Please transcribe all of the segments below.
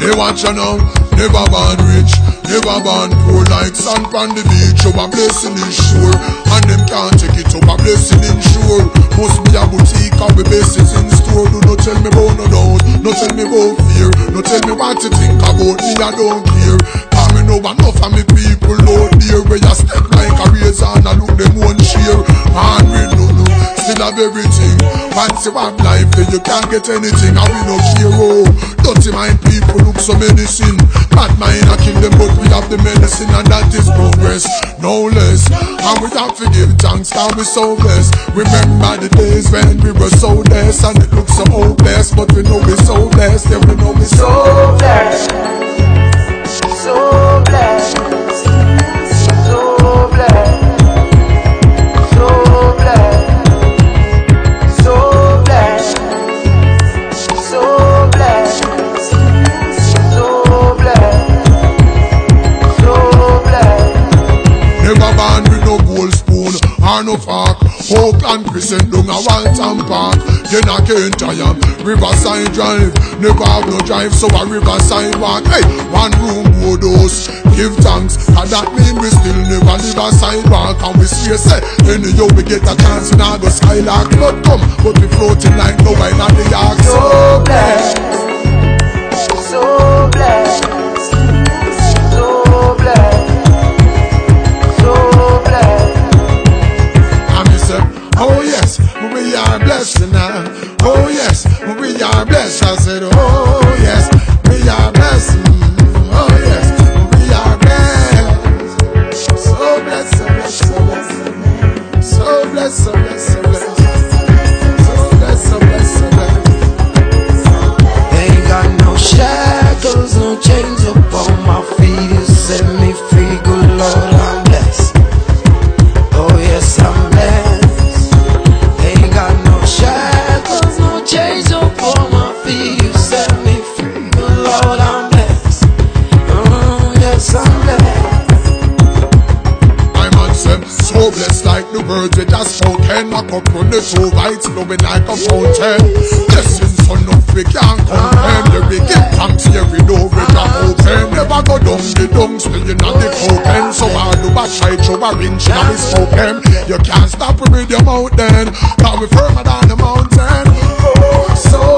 They watch you now, never born rich, never born poor like sand on the beach. Oh, a blessing is sure, and them can't take it up. A blessing in sure. Must be a boutique of the blessings in store. Do not tell me about no doubt, no tell me about fear, no tell me what to think about me. I don't care. Cause me know enough of me people out there where you step like a razor and I look them one share. And we no no, still have everything. Once you have life, then you can't get anything. I we no care. So menacing. Bad mind I kill them, but we have the medicine, and that is progress, no less. And we have to give thanks, now we so blessed. Remember the days when we were so less, and it looks so hopeless, but we know we're so blessed, yeah, we know we're so blessed. Oakland Crescent down a Walton Park. Then I can't tire. Riverside Drive. Never have no drive, so a Riverside walk. Hey, one room board house. Give thanks, and that mean we still never live a sidewalk. And we swear say, any yo we get a chance, we not go skylark. Not come, but we floating like no wine on the ark. So blessed. Oh yes, we are blessed. I said, oh yes, them so blessed like the words we just spoken. My cup runneth so right, flowing like a fountain. Blessings so enough we can't comprehend. Yeah, we give thanks every door we can open. Never go down the dung, still you not the open. So hard to back try to arrange now we spoken. You can't stop with your mouth then. Now we firmer than the mountain. Oh, so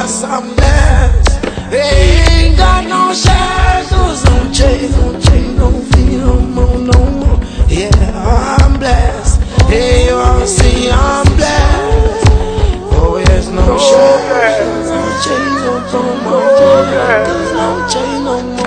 Oh yes, I'm blessed. Ain't got no shackles, no chains, no chains, no feet, no more, no more. Yeah, I'm blessed. Hey, you all see I'm blessed. Oh yes, no shackles, no chains, no more, no chains, no more,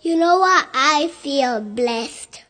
You know what? I feel blessed.